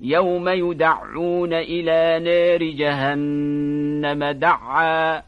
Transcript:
يوم يدعون إلى نار جهنم دعا.